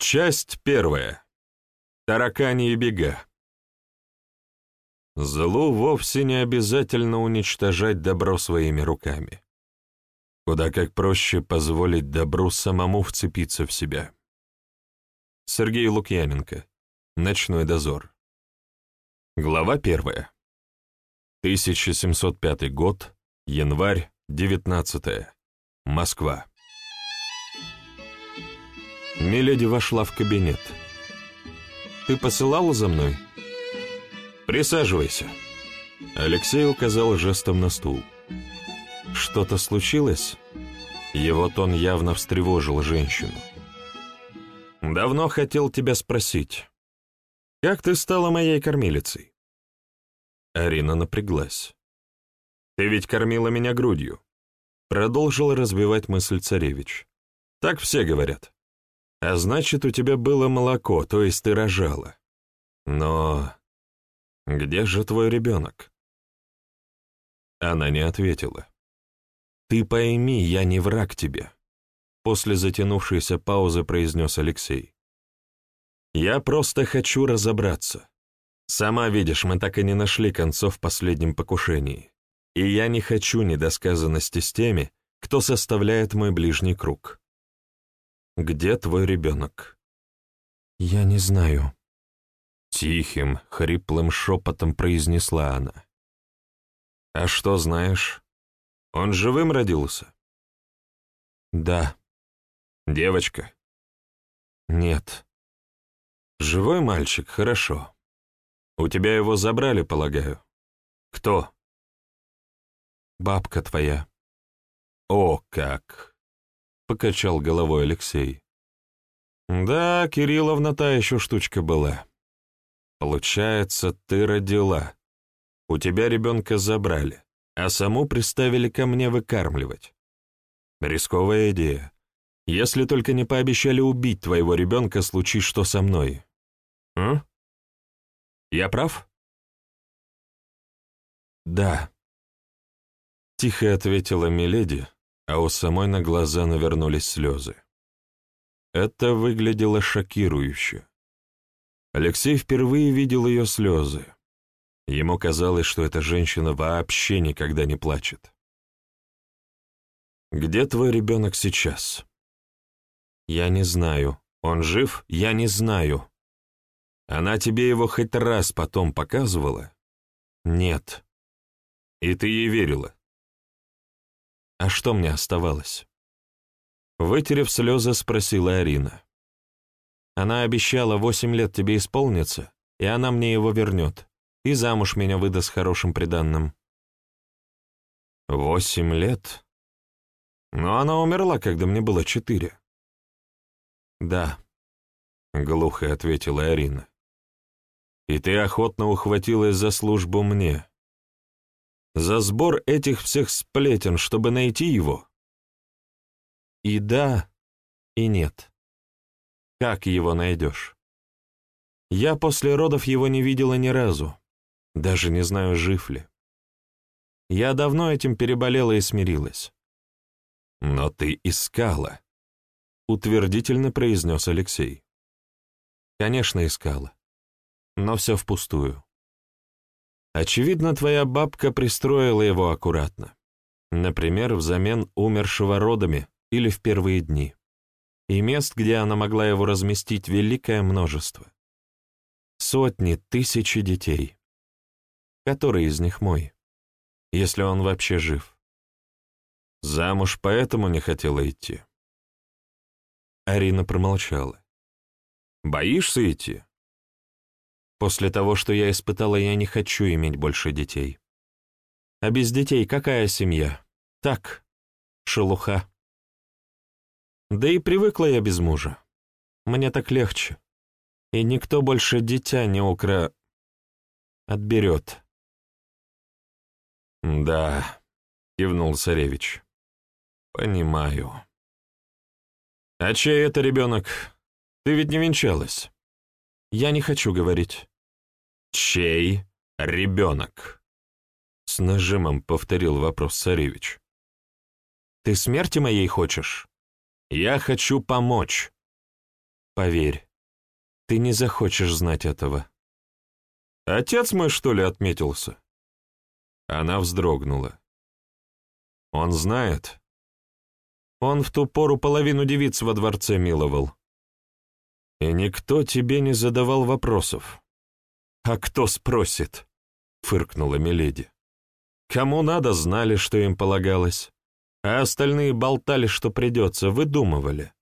Часть первая. Таракани бега. Злу вовсе не обязательно уничтожать добро своими руками. Куда как проще позволить добру самому вцепиться в себя. Сергей Лукьяненко. Ночной дозор. Глава первая. 1705 год, январь, 19 Москва. Миледи вошла в кабинет. «Ты посылала за мной?» «Присаживайся». Алексей указал жестом на стул. «Что-то случилось?» Его тон явно встревожил женщину. «Давно хотел тебя спросить. Как ты стала моей кормилицей?» Арина напряглась. «Ты ведь кормила меня грудью», — продолжил разбивать мысль царевич. «Так все говорят. А значит, у тебя было молоко, то есть ты рожала. Но где же твой ребенок? Она не ответила. Ты пойми, я не враг тебе. После затянувшейся паузы произнес Алексей. Я просто хочу разобраться. Сама видишь, мы так и не нашли концов в последнем покушении. И я не хочу недосказанности с теми, кто составляет мой ближний круг. «Где твой ребенок?» «Я не знаю», — тихим, хриплым шепотом произнесла она. «А что знаешь? Он живым родился?» «Да». «Девочка?» «Нет». «Живой мальчик, хорошо. У тебя его забрали, полагаю?» «Кто?» «Бабка твоя». «О, как!» Покачал головой Алексей. Да, Кирилловна та еще штучка была. Получается, ты родила. У тебя ребенка забрали, а саму приставили ко мне выкармливать. Рисковая идея. Если только не пообещали убить твоего ребенка, случись что со мной. А? Я прав? Да. Тихо ответила Миледи, а у самой на глаза навернулись слезы. Это выглядело шокирующе. Алексей впервые видел ее слезы. Ему казалось, что эта женщина вообще никогда не плачет. «Где твой ребенок сейчас?» «Я не знаю. Он жив? Я не знаю». «Она тебе его хоть раз потом показывала?» «Нет». «И ты ей верила?» А что мне оставалось? Вытерев слезы, спросила Арина. Она обещала, восемь лет тебе исполнится, и она мне его вернет, и замуж меня выдаст хорошим приданным. Восемь лет? Но она умерла, когда мне было четыре. Да, — глухо ответила Арина. И ты охотно ухватилась за службу мне, за сбор этих всех сплетен, чтобы найти его? И да, и нет. Как его найдешь? Я после родов его не видела ни разу, даже не знаю, жив ли. Я давно этим переболела и смирилась. «Но ты искала», — утвердительно произнес Алексей. «Конечно, искала. Но все впустую. Очевидно, твоя бабка пристроила его аккуратно. Например, взамен умершего родами или в первые дни. И мест, где она могла его разместить, великое множество. Сотни, тысячи детей. Который из них мой? Если он вообще жив. Замуж поэтому не хотела идти. Арина промолчала. «Боишься идти?» После того, что я испытала, я не хочу иметь больше детей. А без детей какая семья? Так, шелуха. Да и привыкла я без мужа. Мне так легче. И никто больше дитя не укра... отберет. «Да», — кивнул царевич. «Понимаю». «А чей это ребенок? Ты ведь не венчалась?» «Я не хочу говорить». «Чей ребенок?» С нажимом повторил вопрос царевич. «Ты смерти моей хочешь?» «Я хочу помочь». Поверь, ты не захочешь знать этого. Отец мой, что ли, отметился? Она вздрогнула. Он знает. Он в ту пору половину девиц во дворце миловал. И никто тебе не задавал вопросов. А кто спросит? Фыркнула Миледи. Кому надо, знали, что им полагалось. А остальные болтали, что придется, выдумывали.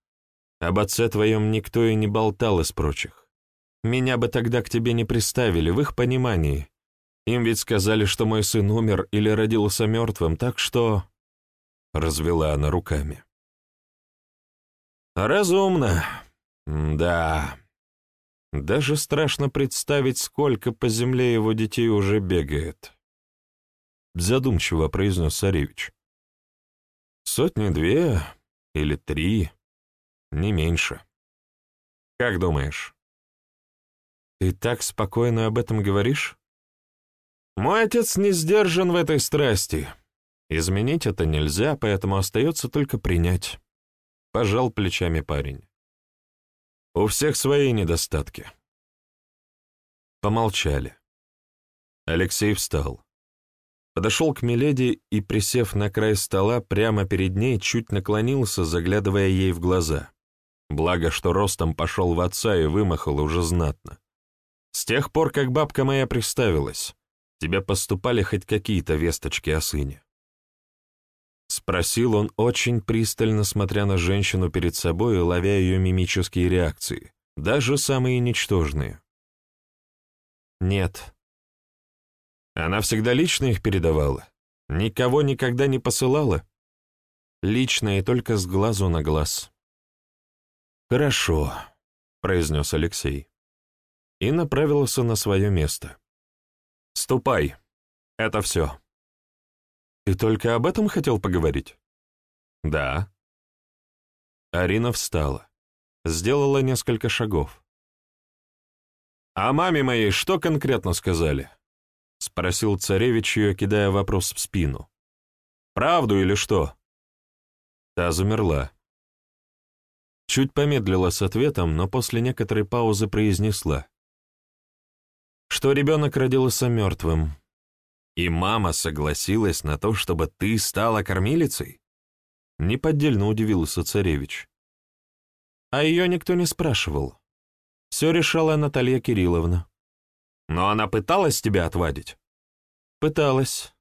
Об отце твоем никто и не болтал из прочих. Меня бы тогда к тебе не приставили, в их понимании. Им ведь сказали, что мой сын умер или родился мертвым, так что...» Развела она руками. «Разумно. Да. Даже страшно представить, сколько по земле его детей уже бегает». Задумчиво произнес царевич. «Сотни-две или три, не меньше. Как думаешь?» «Ты так спокойно об этом говоришь?» «Мой отец не сдержан в этой страсти. Изменить это нельзя, поэтому остается только принять», — пожал плечами парень. «У всех свои недостатки». Помолчали. Алексей встал. Подошел к Миледи и, присев на край стола, прямо перед ней, чуть наклонился, заглядывая ей в глаза. Благо, что ростом пошел в отца и вымахал уже знатно. С тех пор, как бабка моя приставилась, тебе поступали хоть какие-то весточки о сыне?» Спросил он очень пристально, смотря на женщину перед собой и ловя ее мимические реакции, даже самые ничтожные. «Нет». Она всегда лично их передавала? Никого никогда не посылала? Лично и только с глазу на глаз. «Хорошо», — произнес Алексей и направился на свое место. «Ступай. Это все». «Ты только об этом хотел поговорить?» «Да». Арина встала, сделала несколько шагов. «А маме моей что конкретно сказали?» — спросил царевич ее, кидая вопрос в спину. «Правду или что?» Та замерла. Чуть помедлила с ответом, но после некоторой паузы произнесла что ребенок родился мертвым. И мама согласилась на то, чтобы ты стала кормилицей? Неподдельно удивился царевич. А ее никто не спрашивал. Все решала Наталья Кирилловна. Но она пыталась тебя отвадить? Пыталась.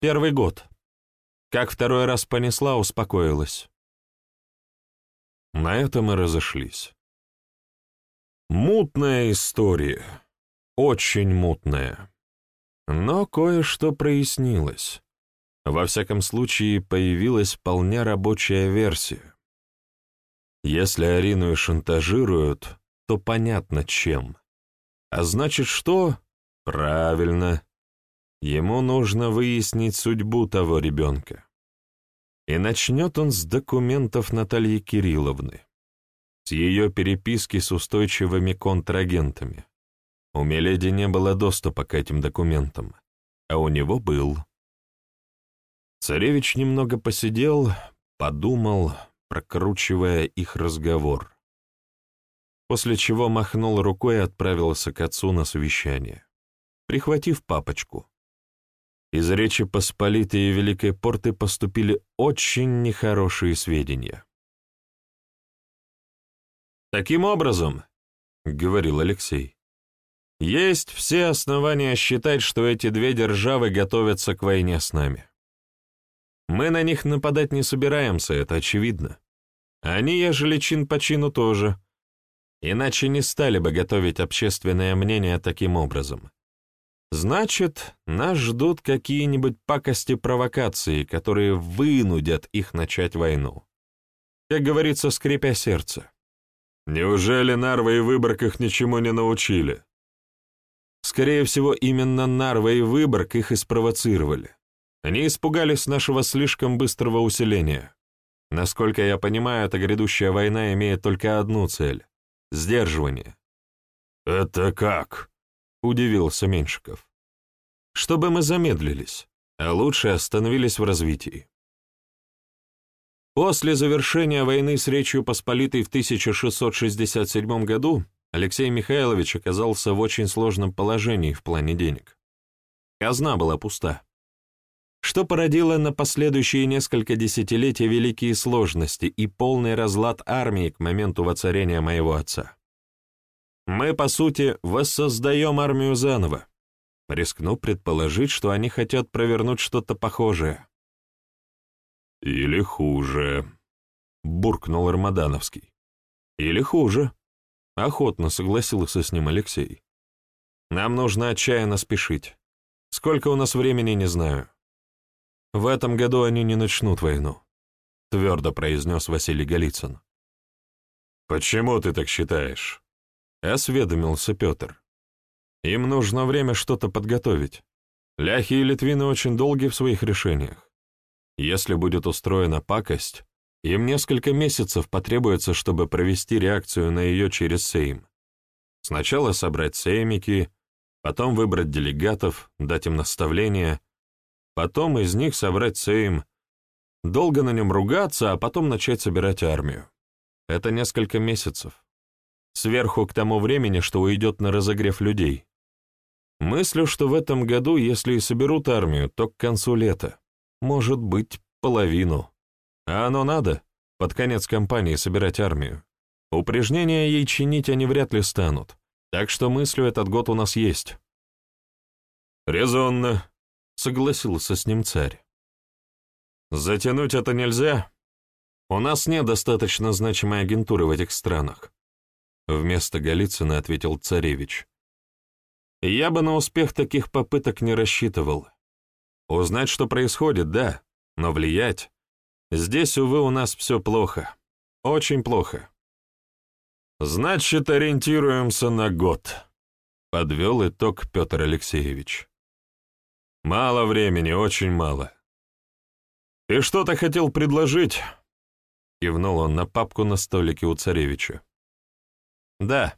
Первый год. Как второй раз понесла, успокоилась. На этом и разошлись. Мутная история очень мутная. Но кое-что прояснилось. Во всяком случае, появилась вполне рабочая версия. Если Арину и шантажируют, то понятно чем. А значит, что? Правильно. Ему нужно выяснить судьбу того ребенка. И начнет он с документов Натальи Кирилловны, с ее переписки с устойчивыми контрагентами. У Меледи не было доступа к этим документам, а у него был. Царевич немного посидел, подумал, прокручивая их разговор, после чего махнул рукой и отправился к отцу на совещание, прихватив папочку. Из Речи Посполитой и Великой Порты поступили очень нехорошие сведения. «Таким образом», — говорил Алексей, есть все основания считать, что эти две державы готовятся к войне с нами. Мы на них нападать не собираемся, это очевидно. Они, ежели чин по чину, тоже. Иначе не стали бы готовить общественное мнение таким образом. Значит, нас ждут какие-нибудь пакости-провокации, которые вынудят их начать войну. Как говорится, скрипя сердце. Неужели Нарва и Выборг их ничему не научили? Скорее всего, именно Нарва и Выборг их и спровоцировали. Они испугались нашего слишком быстрого усиления. Насколько я понимаю, эта грядущая война имеет только одну цель — сдерживание. «Это как?» — удивился Меньшиков. «Чтобы мы замедлились, а лучше остановились в развитии. После завершения войны с Речью Посполитой в 1667 году Алексей Михайлович оказался в очень сложном положении в плане денег. Казна была пуста. Что породило на последующие несколько десятилетий великие сложности и полный разлад армии к моменту воцарения моего отца. Мы, по сути, воссоздаем армию заново. Рискну предположить, что они хотят провернуть что-то похожее. «Или хуже», — буркнул Рамадановский. «Или хуже», — охотно согласился с ним Алексей. «Нам нужно отчаянно спешить. Сколько у нас времени, не знаю. В этом году они не начнут войну», — твердо произнес Василий Голицын. «Почему ты так считаешь?» — осведомился Петр. «Им нужно время что-то подготовить. Ляхи и литвины очень долги в своих решениях. Если будет устроена пакость, им несколько месяцев потребуется, чтобы провести реакцию на ее через Сейм. Сначала собрать сеймики, потом выбрать делегатов, дать им наставления, потом из них собрать Сейм, долго на нем ругаться, а потом начать собирать армию. Это несколько месяцев. Сверху к тому времени, что уйдет на разогрев людей. Мыслю, что в этом году, если и соберут армию, то к концу лета может быть, половину. А оно надо, под конец кампании собирать армию. Упрежнения ей чинить они вряд ли станут, так что мыслю этот год у нас есть. «Резонно», — согласился с ним царь. «Затянуть это нельзя. У нас нет достаточно значимой агентуры в этих странах», — вместо Голицына ответил царевич. «Я бы на успех таких попыток не рассчитывал. Узнать, что происходит, да, но влиять... Здесь, увы, у нас все плохо. Очень плохо. Значит, ориентируемся на год, — подвел итог Петр Алексеевич. Мало времени, очень мало. Ты что-то хотел предложить? Кивнул он на папку на столике у царевича. Да,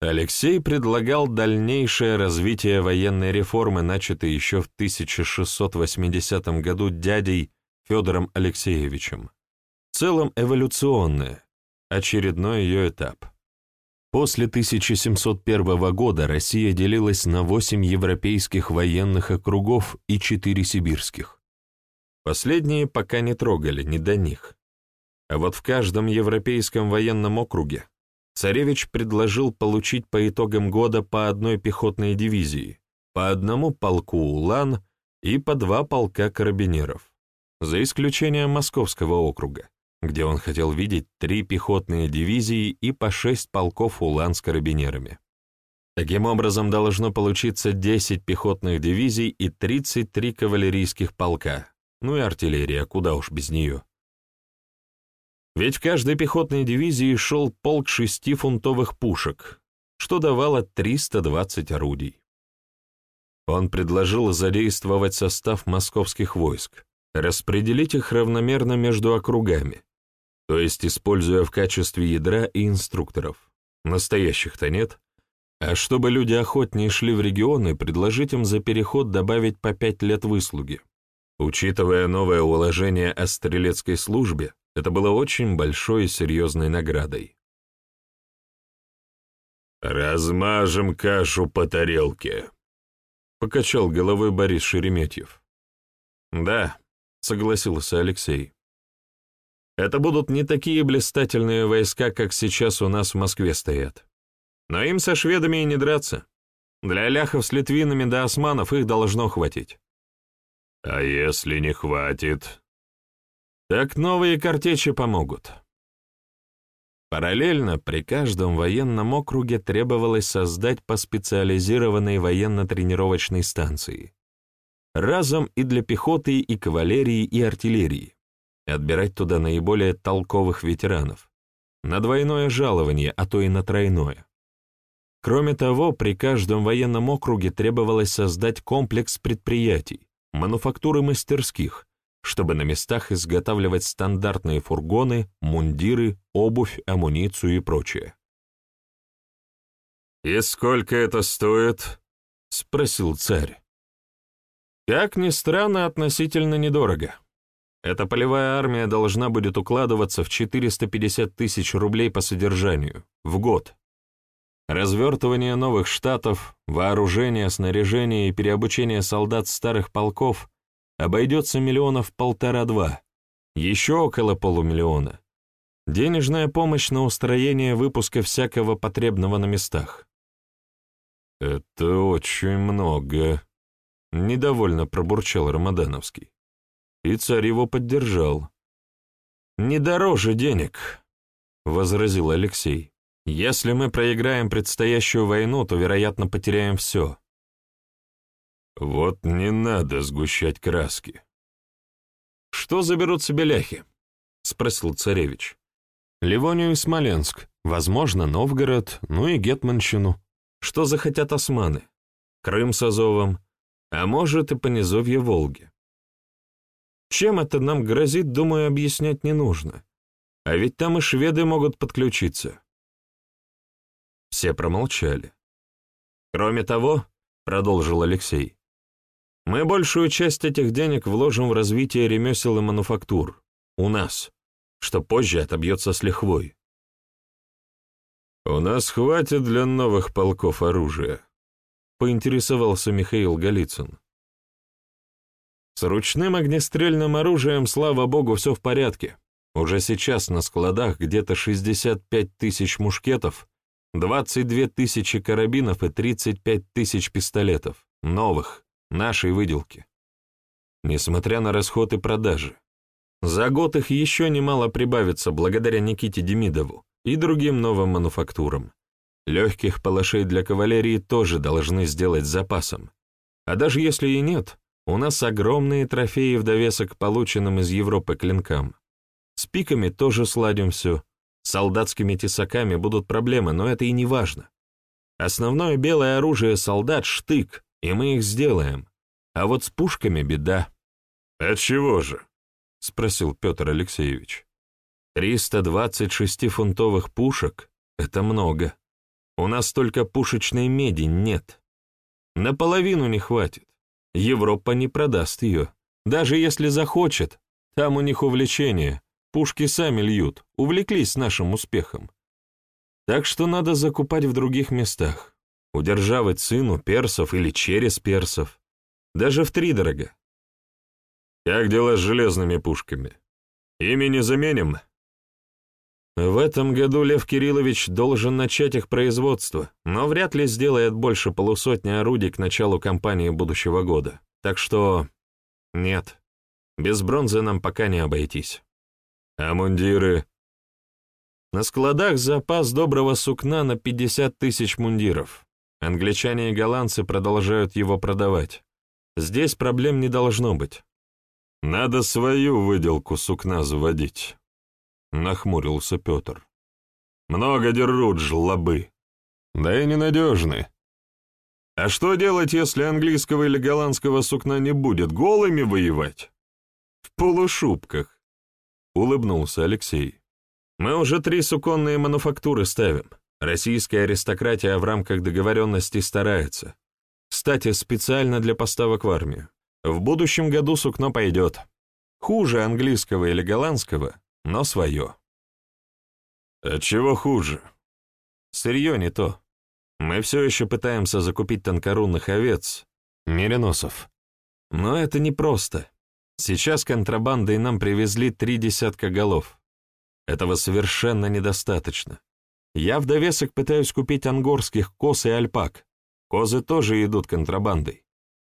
Алексей предлагал дальнейшее развитие военной реформы, начатой еще в 1680 году дядей Федором Алексеевичем. В целом эволюционное, очередной ее этап. После 1701 года Россия делилась на восемь европейских военных округов и четыре сибирских. Последние пока не трогали, не до них. А вот в каждом европейском военном округе Царевич предложил получить по итогам года по одной пехотной дивизии, по одному полку улан и по два полка карабинеров, за исключением Московского округа, где он хотел видеть три пехотные дивизии и по шесть полков улан с карабинерами. Таким образом, должно получиться 10 пехотных дивизий и 33 кавалерийских полка, ну и артиллерия, куда уж без нее. Ведь в каждой пехотной дивизии шел полк шестифунтовых пушек, что давало 320 орудий. Он предложил задействовать состав московских войск, распределить их равномерно между округами, то есть используя в качестве ядра и инструкторов. Настоящих-то нет. А чтобы люди охотнее шли в регионы, предложить им за переход добавить по пять лет выслуги. Учитывая новое уложение о стрелецкой службе, это было очень большой и серьезной наградой. «Размажем кашу по тарелке», — покачал головой Борис Шереметьев. «Да», — согласился Алексей. «Это будут не такие блистательные войска, как сейчас у нас в Москве стоят. Но им со шведами и не драться. Для ляхов с литвинами до османов их должно хватить». «А если не хватит?» Так новые картечи помогут. Параллельно при каждом военном округе требовалось создать по специализированной военно-тренировочной станции. Разом и для пехоты, и кавалерии, и артиллерии. Отбирать туда наиболее толковых ветеранов. На двойное жалование, а то и на тройное. Кроме того, при каждом военном округе требовалось создать комплекс предприятий, мануфактуры мастерских, чтобы на местах изготавливать стандартные фургоны, мундиры, обувь, амуницию и прочее. «И сколько это стоит?» — спросил царь. «Как ни странно, относительно недорого. Эта полевая армия должна будет укладываться в 450 тысяч рублей по содержанию в год. Развертывание новых штатов, вооружение, снаряжение и переобучение солдат старых полков обойдется миллионов полтора-два, еще около полумиллиона. Денежная помощь на устроение выпуска всякого потребного на местах. «Это очень много», — недовольно пробурчал Рамадановский. И царь его поддержал. «Не дороже денег», — возразил Алексей. «Если мы проиграем предстоящую войну, то, вероятно, потеряем все». «Вот не надо сгущать краски». «Что заберут себе ляхи?» — спросил царевич. «Ливонию и Смоленск, возможно, Новгород, ну и Гетманщину. Что захотят османы? Крым с Азовом, а может и по низовье Волги. Чем это нам грозит, думаю, объяснять не нужно. А ведь там и шведы могут подключиться. Все промолчали. Кроме того, продолжил Алексей, мы большую часть этих денег вложим в развитие ремесел и мануфактур. У нас, что позже отобьется с лихвой. «У нас хватит для новых полков оружия», — поинтересовался Михаил Голицын. С ручным огнестрельным оружием, слава богу, все в порядке. Уже сейчас на складах где-то 65 тысяч мушкетов, 22 тысячи карабинов и 35 тысяч пистолетов. Новых, нашей выделки. Несмотря на расход и продажи. За год их еще немало прибавится благодаря Никите Демидову и другим новым мануфактурам. Легких палашей для кавалерии тоже должны сделать запасом. А даже если и нет, у нас огромные трофеи в довесок полученным из Европы клинкам. С пиками тоже сладим все. Солдатскими тесаками будут проблемы, но это и не важно. Основное белое оружие солдат — штык, и мы их сделаем. А вот с пушками беда. «От чего же?» — спросил Петр Алексеевич. «Триста двадцать шестифунтовых пушек — это много. У нас только пушечной меди нет. Наполовину не хватит. Европа не продаст ее. Даже если захочет, там у них увлечение. Пушки сами льют, увлеклись нашим успехом. Так что надо закупать в других местах. Удерживать сыну персов или через персов. Даже в три дорого. Как дела с железными пушками? Ими не заменим? В этом году Лев Кириллович должен начать их производство, но вряд ли сделает больше полусотни орудий к началу кампании будущего года. Так что... нет, без бронзы нам пока не обойтись. А мундиры? На складах запас доброго сукна на 50 тысяч мундиров. Англичане и голландцы продолжают его продавать. Здесь проблем не должно быть. Надо свою выделку сукна заводить. — нахмурился Петр. «Много дерут жлобы. Да и ненадежны. А что делать, если английского или голландского сукна не будет? Голыми воевать?» «В полушубках», — улыбнулся Алексей. «Мы уже три суконные мануфактуры ставим. Российская аристократия в рамках договоренности старается. Кстати, специально для поставок в армию. В будущем году сукно пойдет. Хуже английского или голландского, но свое. От чего хуже? Сырье не то. Мы все еще пытаемся закупить тонкорунных овец, мериносов. Но это непросто. Сейчас контрабандой нам привезли три десятка голов. Этого совершенно недостаточно. Я в довесок пытаюсь купить ангорских коз и альпак. Козы тоже идут контрабандой.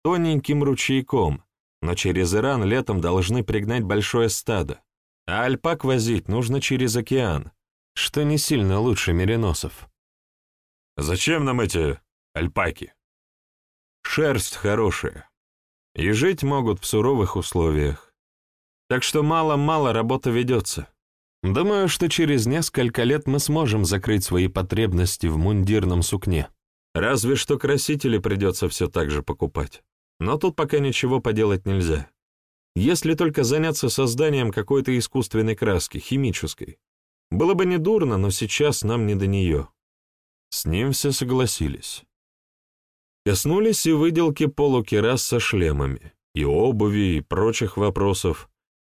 Тоненьким ручейком, но через Иран летом должны пригнать большое стадо. А альпак возить нужно через океан, что не сильно лучше мериносов. Зачем нам эти альпаки? Шерсть хорошая. И жить могут в суровых условиях. Так что мало-мало работа ведется. Думаю, что через несколько лет мы сможем закрыть свои потребности в мундирном сукне. Разве что красители придется все так же покупать. Но тут пока ничего поделать нельзя. Если только заняться созданием какой-то искусственной краски, химической. Было бы недурно, но сейчас нам не до нее. С ним все согласились. Коснулись и выделки полукерас со шлемами, и обуви, и прочих вопросов.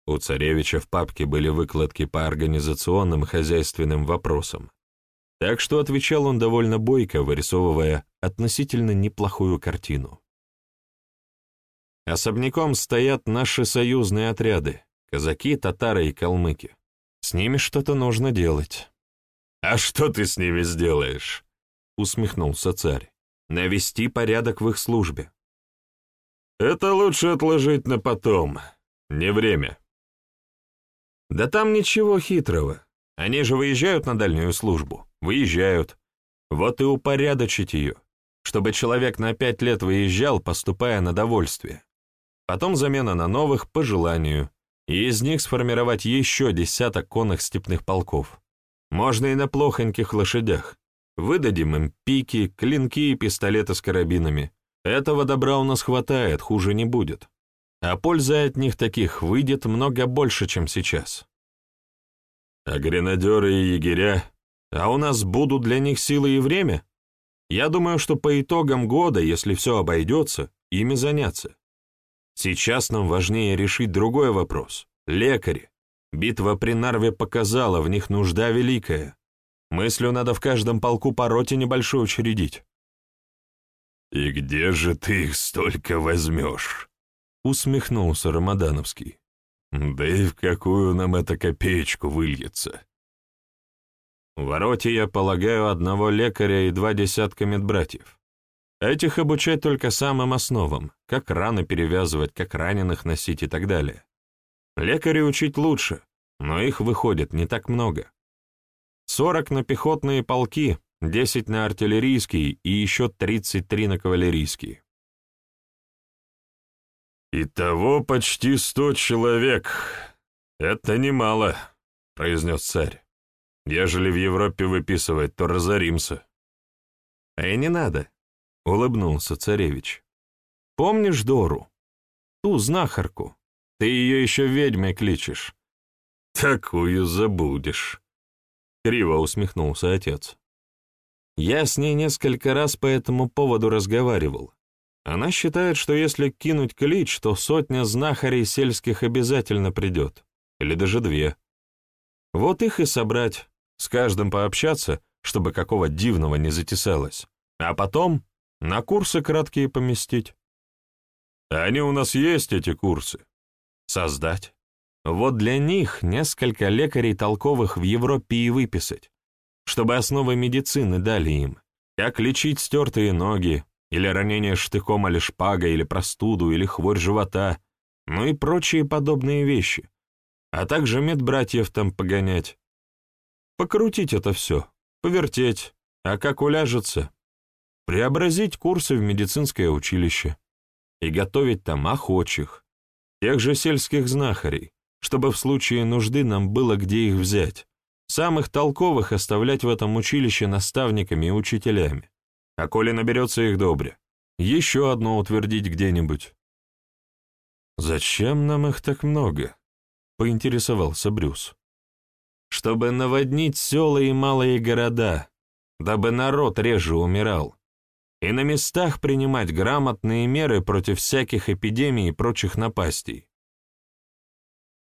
У царевича в папке были выкладки по организационным хозяйственным вопросам, так что отвечал он довольно бойко, вырисовывая относительно неплохую картину. Особняком стоят наши союзные отряды — казаки, татары и калмыки. С ними что-то нужно делать. «А что ты с ними сделаешь?» — усмехнулся царь. «Навести порядок в их службе». «Это лучше отложить на потом. Не время». «Да там ничего хитрого. Они же выезжают на дальнюю службу. Выезжают. Вот и упорядочить ее, чтобы человек на пять лет выезжал, поступая на довольствие. Потом замена на новых по желанию, и из них сформировать еще десяток конных степных полков. Можно и на плохоньких лошадях. Выдадим им пики, клинки и пистолеты с карабинами. Этого добра у нас хватает, хуже не будет. А польза от них таких выйдет много больше, чем сейчас. А гренадеры и егеря? А у нас будут для них силы и время? Я думаю, что по итогам года, если все обойдется, ими заняться. Сейчас нам важнее решить другой вопрос. Лекари. Битва при Нарве показала, в них нужда великая. Мыслю надо в каждом полку по роте небольшой учредить. «И где же ты их столько возьмешь?» — усмехнулся Рамадановский. «Да и в какую нам эта копеечку выльется?» В роте, я полагаю, одного лекаря и два десятка медбратьев. Этих обучать только самым основам, как раны перевязывать, как раненых носить и так далее. Лекарей учить лучше, но их выходит не так много. 40 на пехотные полки, 10 на артиллерийские и еще 33 на кавалерийские. «Итого почти сто человек. Это немало», — произнес царь. «Ежели в Европе выписывать, то разоримся». «А и не надо», — улыбнулся царевич. «Помнишь Дору? Ту знахарку? Ты ее еще ведьмой кличешь». «Такую забудешь», — криво усмехнулся отец. «Я с ней несколько раз по этому поводу разговаривал. Она считает, что если кинуть клич, то сотня знахарей сельских обязательно придет, или даже две. Вот их и собрать, с каждым пообщаться, чтобы какого дивного не затесалось. А потом на курсы краткие поместить. Они у нас есть, эти курсы. Создать. Вот для них несколько лекарей толковых в Европе и выписать, чтобы основы медицины дали им, как лечить стертые ноги, или ранение штыком или шпагой, или простуду, или хворь живота, ну и прочие подобные вещи, а также медбратьев там погонять. Покрутить это все, повертеть, а как уляжется, преобразить курсы в медицинское училище и готовить там охочих, тех же сельских знахарей, чтобы в случае нужды нам было где их взять, самых толковых оставлять в этом училище наставниками и учителями. А коли наберется их добре, еще одно утвердить где-нибудь. «Зачем нам их так много?» — поинтересовался Брюс. «Чтобы наводнить села и малые города, дабы народ реже умирал, и на местах принимать грамотные меры против всяких эпидемий и прочих напастей.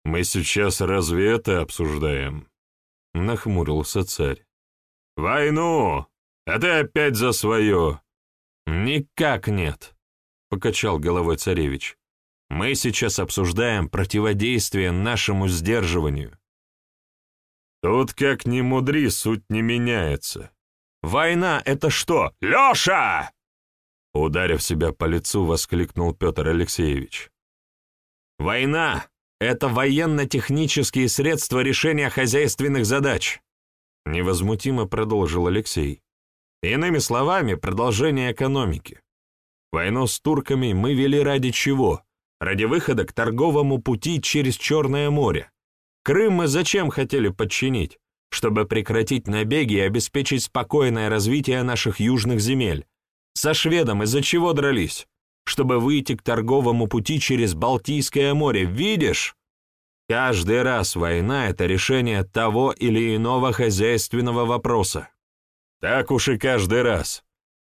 «Мы сейчас разве это обсуждаем?» — нахмурился царь. «Войну! А ты опять за свое!» «Никак нет», — покачал головой царевич. «Мы сейчас обсуждаем противодействие нашему сдерживанию». «Тут как ни мудри, суть не меняется. Война — это что? Леша!» Ударив себя по лицу, воскликнул Петр Алексеевич. «Война — это военно-технические средства решения хозяйственных задач», — невозмутимо продолжил Алексей. «Иными словами, продолжение экономики. Войну с турками мы вели ради чего? Ради выхода к торговому пути через Черное море. Крым мы зачем хотели подчинить? чтобы прекратить набеги и обеспечить спокойное развитие наших южных земель. Со шведом из-за чего дрались? Чтобы выйти к торговому пути через Балтийское море, видишь? Каждый раз война — это решение того или иного хозяйственного вопроса. Так уж и каждый раз.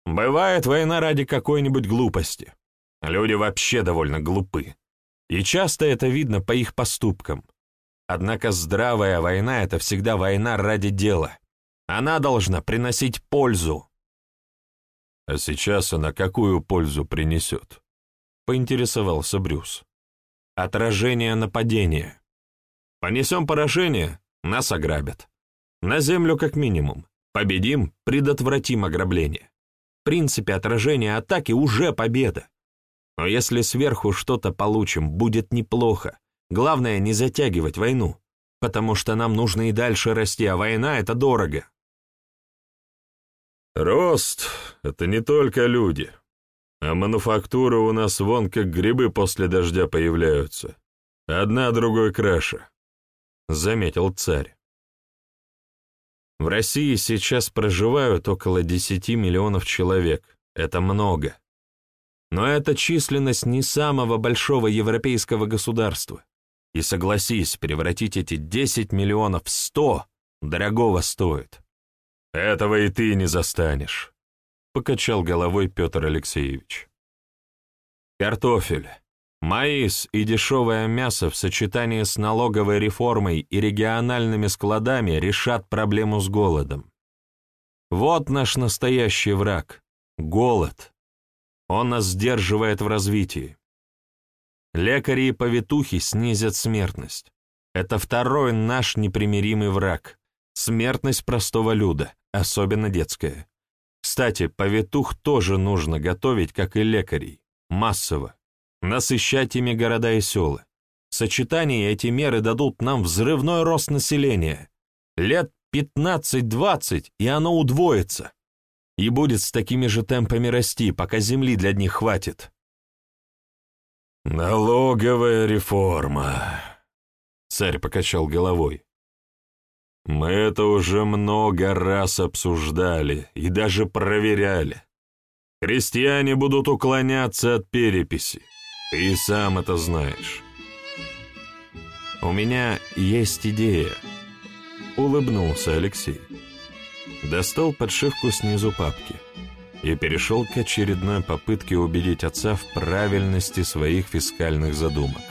Бывает война ради какой-нибудь глупости. Люди вообще довольно глупы. И часто это видно по их поступкам. Однако здравая война — это всегда война ради дела. Она должна приносить пользу. А сейчас она какую пользу принесет? Поинтересовался Брюс. Отражение нападения. Понесем поражение, нас ограбят. На землю как минимум. Победим, предотвратим ограбление. В принципе, отражение атаки уже победа. Но если сверху что-то получим, будет неплохо. Главное, не затягивать войну, потому что нам нужно и дальше расти, а война — это дорого. Рост — это не только люди, а мануфактура у нас вон как грибы после дождя появляются. Одна другой краше, — заметил царь. В России сейчас проживают около 10 миллионов человек. Это много. Но это численность не самого большого европейского государства. И согласись, превратить эти 10 миллионов в 100 дорогого стоит. Этого и ты не застанешь, — покачал головой Петр Алексеевич. Картофель, маис и дешевое мясо в сочетании с налоговой реформой и региональными складами решат проблему с голодом. Вот наш настоящий враг — голод. Он нас сдерживает в развитии. Лекари и повитухи снизят смертность. Это второй наш непримиримый враг. Смертность простого люда, особенно детская. Кстати, повитух тоже нужно готовить, как и лекарей, массово. Насыщать ими города и села. В сочетании эти меры дадут нам взрывной рост населения. Лет 15-20, и оно удвоится и будет с такими же темпами расти, пока земли для них хватит. «Налоговая реформа», — царь покачал головой. «Мы это уже много раз обсуждали и даже проверяли. Крестьяне будут уклоняться от переписи, ты сам это знаешь». «У меня есть идея», — улыбнулся Алексей достал подшивку снизу папки и перешел к очередной попытке убедить отца в правильности своих фискальных задумок.